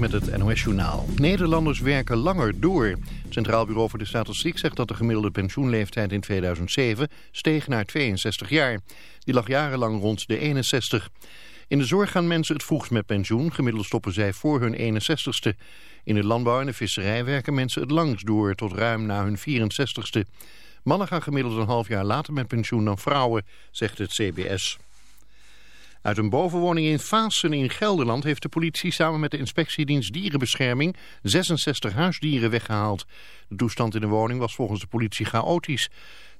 met het NOS-journaal. Nederlanders werken langer door. Het Centraal Bureau voor de Statistiek zegt dat de gemiddelde pensioenleeftijd in 2007 steeg naar 62 jaar. Die lag jarenlang rond de 61. In de zorg gaan mensen het vroegst met pensioen. Gemiddeld stoppen zij voor hun 61ste. In de landbouw en de visserij werken mensen het langst door, tot ruim na hun 64ste. Mannen gaan gemiddeld een half jaar later met pensioen dan vrouwen, zegt het CBS. Uit een bovenwoning in Vaassen in Gelderland heeft de politie samen met de inspectiedienst dierenbescherming 66 huisdieren weggehaald. De toestand in de woning was volgens de politie chaotisch.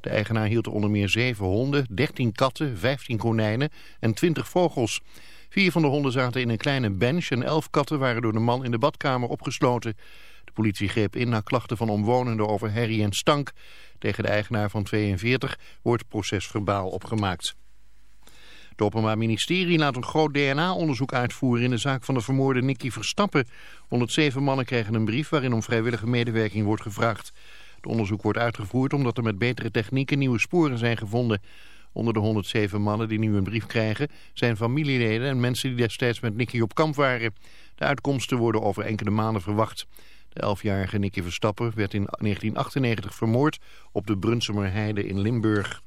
De eigenaar hield onder meer 7 honden, 13 katten, 15 konijnen en 20 vogels. Vier van de honden zaten in een kleine bench en elf katten waren door de man in de badkamer opgesloten. De politie greep in naar klachten van omwonenden over herrie en stank. Tegen de eigenaar van 42 wordt procesverbaal opgemaakt. Het Openbaar Ministerie laat een groot DNA-onderzoek uitvoeren in de zaak van de vermoorde Nicky Verstappen. 107 mannen kregen een brief waarin om vrijwillige medewerking wordt gevraagd. Het onderzoek wordt uitgevoerd omdat er met betere technieken nieuwe sporen zijn gevonden. Onder de 107 mannen die nu een brief krijgen zijn familieleden en mensen die destijds met Nicky op kamp waren. De uitkomsten worden over enkele maanden verwacht. De 11-jarige Nicky Verstappen werd in 1998 vermoord op de Brunsumerheide in Limburg.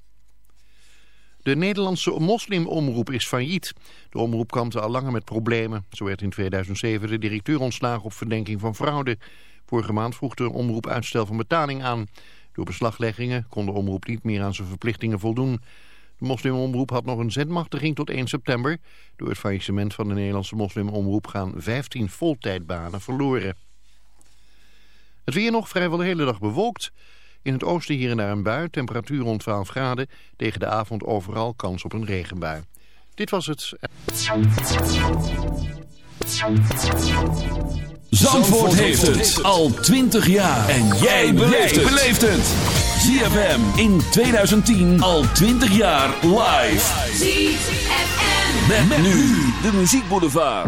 De Nederlandse moslimomroep is failliet. De omroep kampte al langer met problemen. Zo werd in 2007 de directeur ontslagen op verdenking van fraude. Vorige maand vroeg de omroep uitstel van betaling aan. Door beslagleggingen kon de omroep niet meer aan zijn verplichtingen voldoen. De moslimomroep had nog een zendmachtiging tot 1 september. Door het faillissement van de Nederlandse moslimomroep gaan 15 voltijdbanen verloren. Het weer nog vrijwel de hele dag bewolkt. In het oosten hier en daar een bui, temperatuur rond 12 graden. Tegen de avond overal kans op een regenbui. Dit was het. Zandvoort heeft het al 20 jaar. En jij beleeft het. ZFM in 2010 al 20 jaar live. ZFM. Met, nu de muziekboulevard.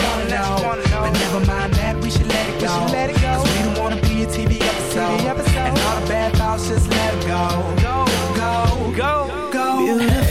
wanna know. But never mind that, we should let it go. Cause we don't wanna be a TV episode. And all the bad thoughts, just let it go. Go, go, go, go. Beautiful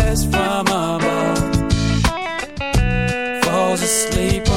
falls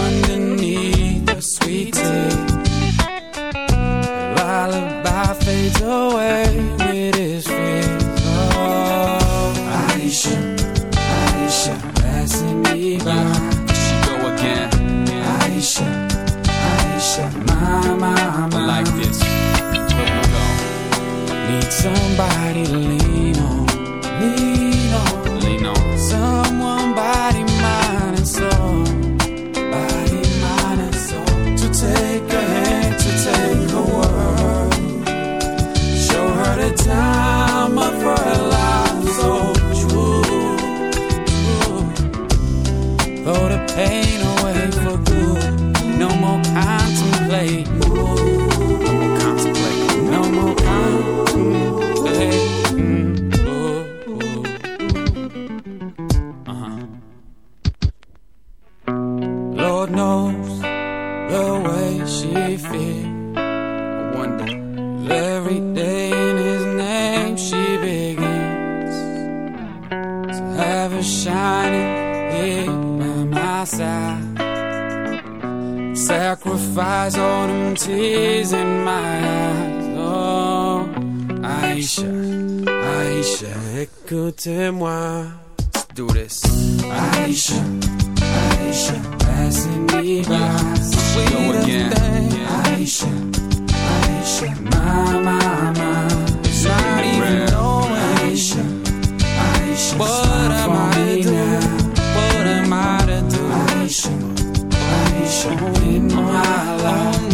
Aisha, in my life.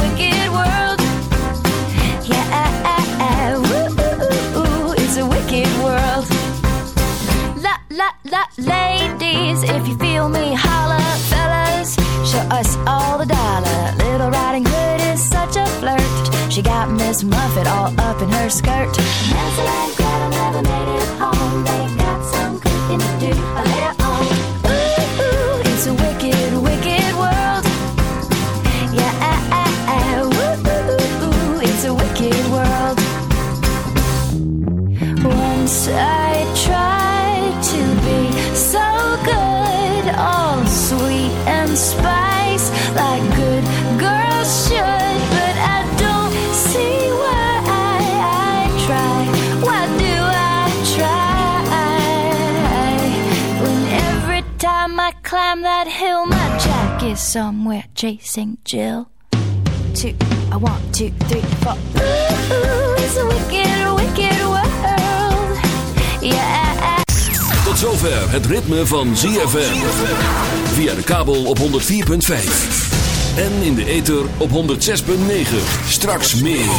She it all up in her skirt. Hansel and Gretel never made it somewhere chasing Jill. Two, I want two, three, four. Ooh, it's a wicked, wicked world. Yeah. Tot zover het ritme van ZFM. Via de kabel op 104.5. En in de ether op 106.9. Straks meer.